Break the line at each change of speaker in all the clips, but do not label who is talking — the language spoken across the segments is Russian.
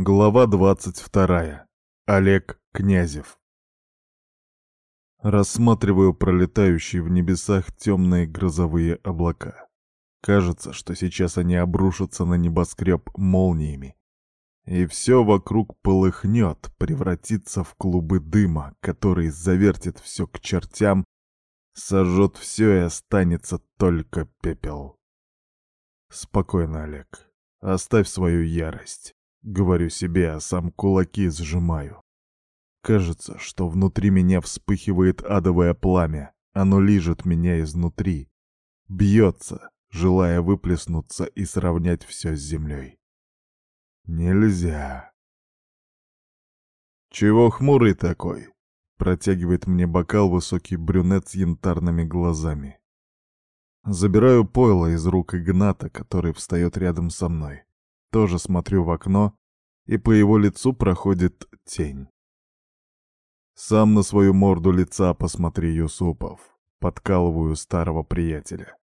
Глава 22. Олег Князев. Рассматриваю пролетающие в небесах темные грозовые облака. Кажется, что сейчас они обрушатся на небоскреб молниями. И все вокруг полыхнет, превратится в клубы дыма, который завертит все к чертям, сожжет все и останется только пепел. Спокойно, Олег. Оставь свою ярость. Говорю себе, а сам кулаки сжимаю. Кажется, что внутри меня вспыхивает адовое пламя. Оно лижет меня изнутри. Бьется, желая выплеснуться и сравнять все с землей. Нельзя. «Чего хмурый такой?» Протягивает мне бокал высокий брюнет с янтарными глазами. Забираю пойло из рук Игната, который встает рядом со мной. Тоже смотрю в окно, и по его лицу проходит тень. Сам на свою морду лица посмотри, Юсупов. Подкалываю старого приятеля.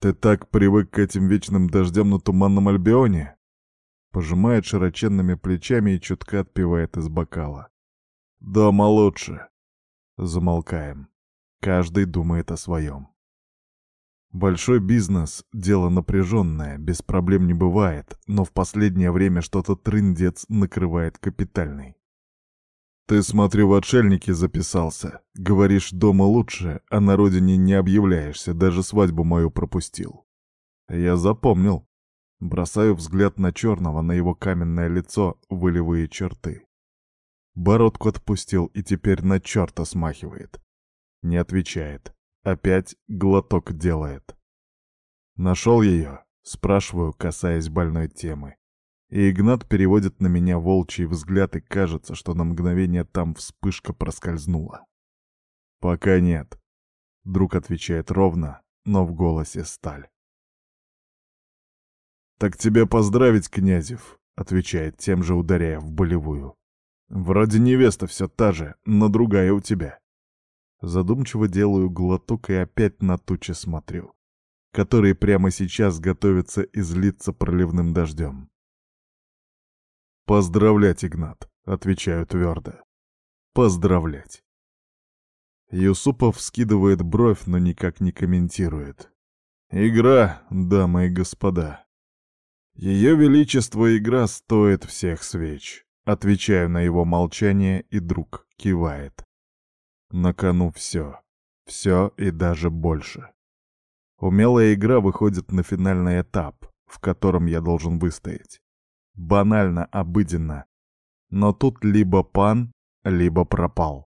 Ты так привык к этим вечным дождям на туманном Альбионе? Пожимает широченными плечами и чутко отпивает из бокала. Дома лучше. Замолкаем. Каждый думает о своем. Большой бизнес — дело напряженное, без проблем не бывает, но в последнее время что-то трындец накрывает капитальный. Ты, смотрю, в отшельники записался. Говоришь, дома лучше, а на родине не объявляешься, даже свадьбу мою пропустил. Я запомнил. Бросаю взгляд на черного, на его каменное лицо, волевые черты. Бородку отпустил и теперь на черта смахивает. Не отвечает. Опять глоток делает. Нашел ее? Спрашиваю, касаясь больной темы. И Игнат переводит на меня волчий взгляд, и кажется, что на мгновение там вспышка проскользнула. «Пока нет», — друг отвечает ровно, но в голосе сталь. «Так тебя поздравить, Князев», — отвечает тем же, ударяя в болевую. «Вроде невеста все та же, но другая у тебя». Задумчиво делаю глоток и опять на тучи смотрю, которые прямо сейчас готовятся излиться проливным дождем. «Поздравлять, Игнат», — отвечаю твердо. «Поздравлять». Юсупов скидывает бровь, но никак не комментирует. «Игра, дамы и господа. Ее величество игра стоит всех свеч». Отвечаю на его молчание, и друг кивает. На кону все. Все и даже больше. Умелая игра выходит на финальный этап, в котором я должен выстоять. Банально, обыденно. Но тут либо пан, либо пропал.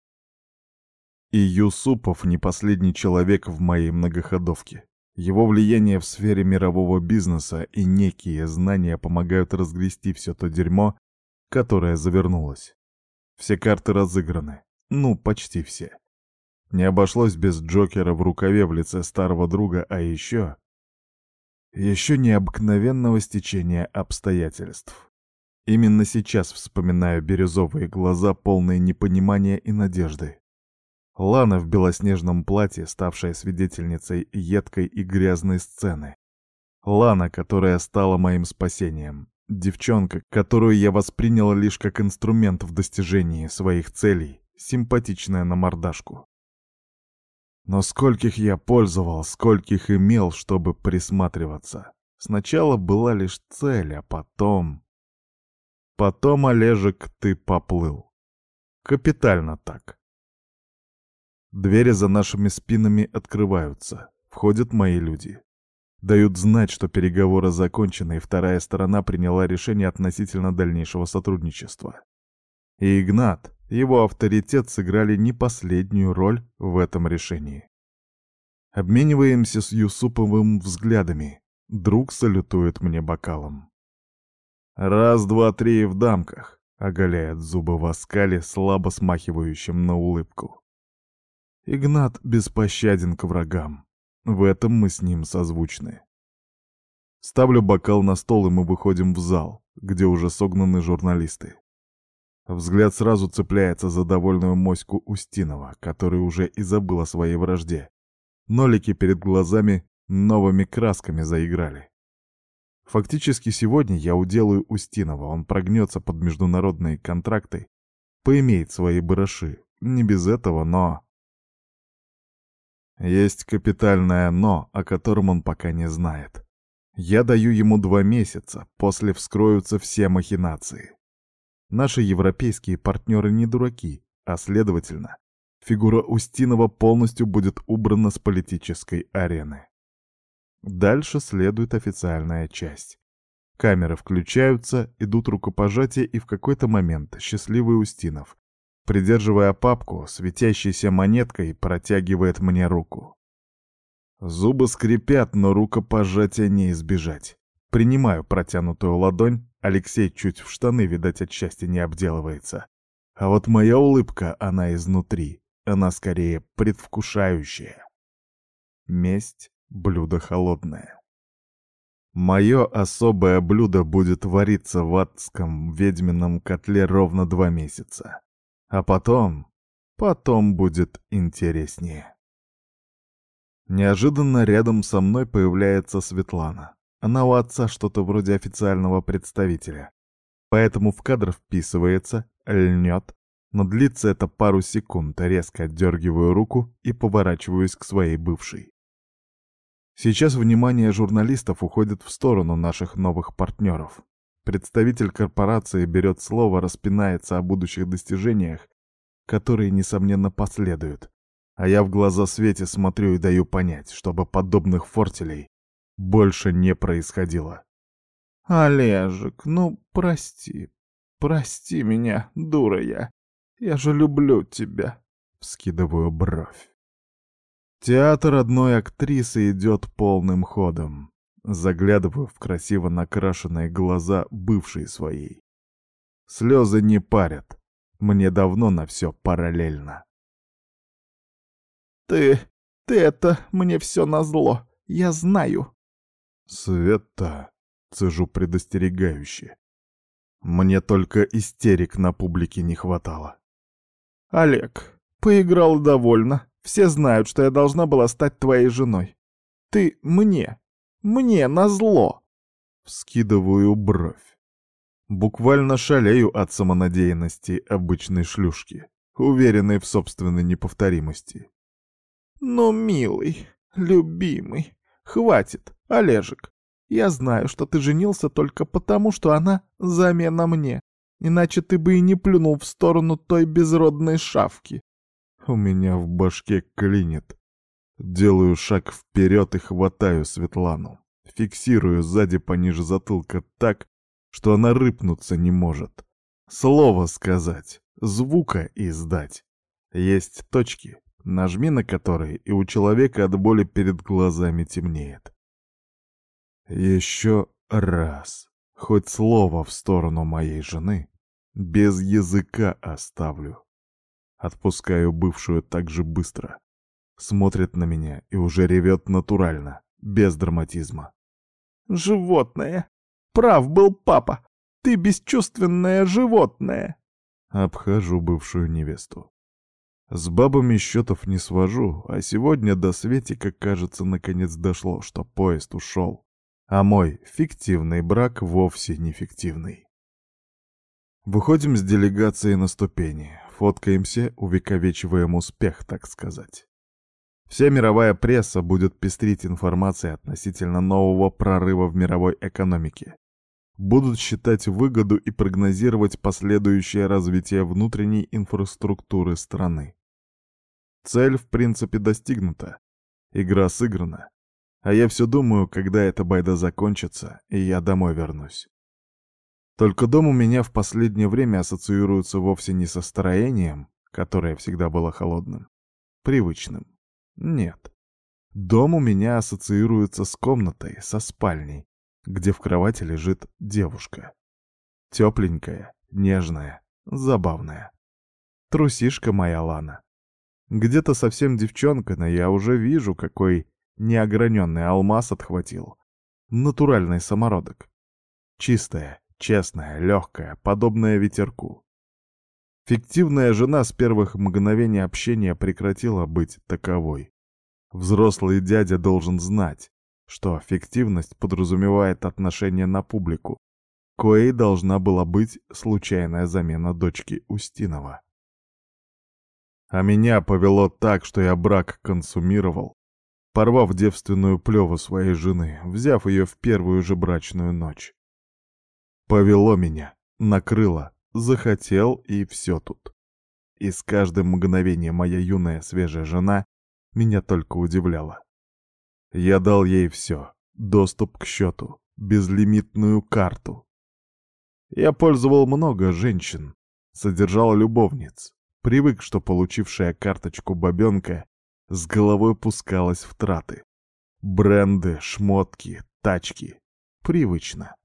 И Юсупов не последний человек в моей многоходовке. Его влияние в сфере мирового бизнеса и некие знания помогают разгрести все то дерьмо, которое завернулось. Все карты разыграны. Ну, почти все. Не обошлось без Джокера в рукаве в лице старого друга, а еще... Еще необыкновенного стечения обстоятельств. Именно сейчас вспоминаю бирюзовые глаза, полные непонимания и надежды. Лана в белоснежном платье, ставшая свидетельницей едкой и грязной сцены. Лана, которая стала моим спасением. Девчонка, которую я воспринял лишь как инструмент в достижении своих целей, симпатичная на мордашку. Но скольких я пользовал, скольких имел, чтобы присматриваться. Сначала была лишь цель, а потом... Потом, Олежек, ты поплыл. Капитально так. Двери за нашими спинами открываются. Входят мои люди. Дают знать, что переговоры закончены, и вторая сторона приняла решение относительно дальнейшего сотрудничества. И Игнат, его авторитет сыграли не последнюю роль в этом решении. Обмениваемся с Юсуповым взглядами. Друг салютует мне бокалом. «Раз, два, три в дамках», — оголяет зубы в оскале, слабо смахивающим на улыбку. Игнат беспощаден к врагам. В этом мы с ним созвучны. Ставлю бокал на стол, и мы выходим в зал, где уже согнаны журналисты. Взгляд сразу цепляется за довольную моську Устинова, который уже и забыл о своей вражде. Нолики перед глазами новыми красками заиграли. Фактически сегодня я уделаю Устинова, он прогнется под международные контракты, поимеет свои барыши. Не без этого, но... Есть капитальное «но», о котором он пока не знает. Я даю ему два месяца, после вскроются все махинации. Наши европейские партнеры не дураки, а следовательно, фигура Устинова полностью будет убрана с политической арены. Дальше следует официальная часть. Камеры включаются, идут рукопожатия, и в какой-то момент счастливый Устинов, придерживая папку, светящейся монеткой, протягивает мне руку. Зубы скрипят, но рукопожатия не избежать. Принимаю протянутую ладонь, Алексей чуть в штаны, видать, от счастья не обделывается. А вот моя улыбка, она изнутри, она скорее предвкушающая. Месть блюдо холодное. Мое особое блюдо будет вариться в адском ведьмином котле ровно два месяца. А потом... потом будет интереснее. Неожиданно рядом со мной появляется Светлана. Она у отца что-то вроде официального представителя. Поэтому в кадр вписывается, льнет, но длится это пару секунд, резко отдергиваю руку и поворачиваюсь к своей бывшей. Сейчас внимание журналистов уходит в сторону наших новых партнеров. Представитель корпорации берет слово, распинается о будущих достижениях, которые, несомненно, последуют. А я в глаза Свете смотрю и даю понять, чтобы подобных фортелей больше не происходило.
«Олежек, ну прости, прости меня, дура я. Я же люблю тебя», — вскидываю бровь.
Театр одной актрисы идет полным ходом. Заглядываю в красиво накрашенные глаза бывшей своей. Слезы не парят. Мне давно на все параллельно.
«Ты... ты это мне все назло. Я знаю».
«Света...» — цежу предостерегающе. Мне только истерик на публике не хватало.
«Олег, поиграл довольно. Все знают, что я должна была стать твоей женой. Ты мне, мне назло.
Вскидываю бровь. Буквально шалею от самонадеянности обычной шлюшки, уверенной в собственной неповторимости.
«Ну, милый, любимый, хватит, Олежек. Я знаю, что ты женился только потому, что она замена мне. Иначе ты бы и не плюнул в сторону той безродной шавки.
У меня в башке клинит. Делаю шаг вперед и хватаю Светлану. Фиксирую сзади пониже затылка так, что она рыпнуться не может. Слово сказать, звука издать. Есть точки, нажми на которые, и у человека от боли перед глазами темнеет. Еще раз, хоть слово в сторону моей жены, без языка оставлю. Отпускаю бывшую так же быстро. Смотрит на меня и уже ревет натурально, без драматизма.
«Животное! Прав был папа! Ты бесчувственное животное!»
Обхожу бывшую невесту. С бабами счетов не свожу, а сегодня до Светика, кажется, наконец дошло, что поезд ушел. А мой фиктивный брак вовсе не фиктивный. Выходим с делегацией на ступени фоткаемся, увековечиваем успех, так сказать. Вся мировая пресса будет пестрить информацией относительно нового прорыва в мировой экономике. Будут считать выгоду и прогнозировать последующее развитие внутренней инфраструктуры страны. Цель, в принципе, достигнута. Игра сыграна. А я все думаю, когда эта байда закончится, и я домой вернусь. Только дом у меня в последнее время ассоциируется вовсе не со строением, которое всегда было холодным, привычным. Нет. Дом у меня ассоциируется с комнатой, со спальней, где в кровати лежит девушка. Тепленькая, нежная, забавная. Трусишка моя Лана. Где-то совсем девчонка, но я уже вижу, какой неограненный алмаз отхватил. Натуральный самородок. Чистая, Честная, легкая, подобная ветерку. Фиктивная жена с первых мгновений общения прекратила быть таковой. Взрослый дядя должен знать, что фиктивность подразумевает отношение на публику, коей должна была быть случайная замена дочки Устинова. А меня повело так, что я брак консумировал, порвав девственную плеву своей жены, взяв ее в первую же брачную ночь. Повело меня, накрыло, захотел и все тут. И с каждым мгновением моя юная свежая жена меня только удивляла. Я дал ей все — доступ к счету, безлимитную карту. Я пользовал много женщин, содержал любовниц, привык, что получившая карточку бабенка с головой пускалась в траты. Бренды, шмотки, тачки. Привычно.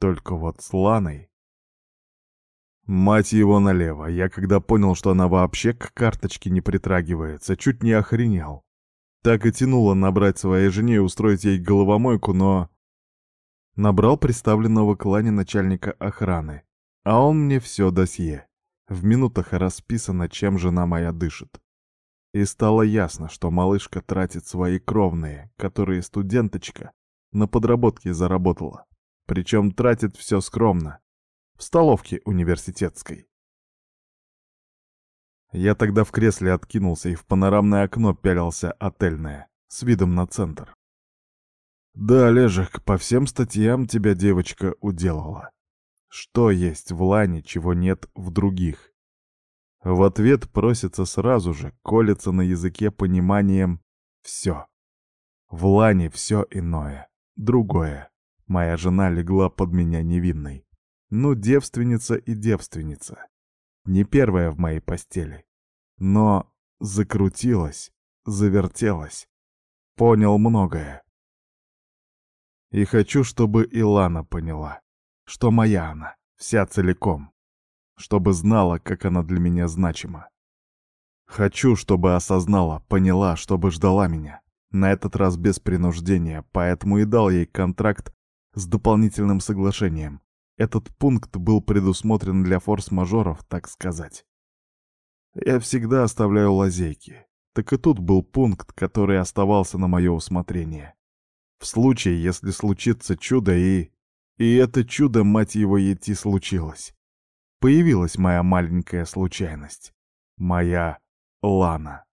Только вот с Ланой... Мать его налево, я когда понял, что она вообще к карточке не притрагивается, чуть не охренел. Так и тянуло набрать своей жене и устроить ей головомойку, но... Набрал представленного к Лане начальника охраны, а он мне все досье. В минутах расписано, чем жена моя дышит. И стало ясно, что малышка тратит свои кровные, которые студенточка на подработке заработала. Причем тратит все скромно. В столовке университетской. Я тогда в кресле откинулся и в панорамное окно пялился отельное, с видом на центр. Да, Олежек, по всем статьям тебя девочка уделала. Что есть в Лане, чего нет в других? В ответ просится сразу же, колется на языке пониманием «все». В Лане все иное, другое. Моя жена легла под меня невинной. Ну, девственница и девственница. Не первая в моей постели. Но закрутилась, завертелась. Понял многое. И хочу, чтобы Илана поняла, что моя она, вся целиком чтобы знала, как она для меня значима. Хочу, чтобы осознала, поняла, чтобы ждала меня. На этот раз без принуждения, поэтому и дал ей контракт с дополнительным соглашением. Этот пункт был предусмотрен для форс-мажоров, так сказать. Я всегда оставляю лазейки. Так и тут был пункт, который оставался на мое усмотрение. В случае, если случится чудо и... И это чудо, мать его, идти случилось появилась моя маленькая случайность. Моя Лана.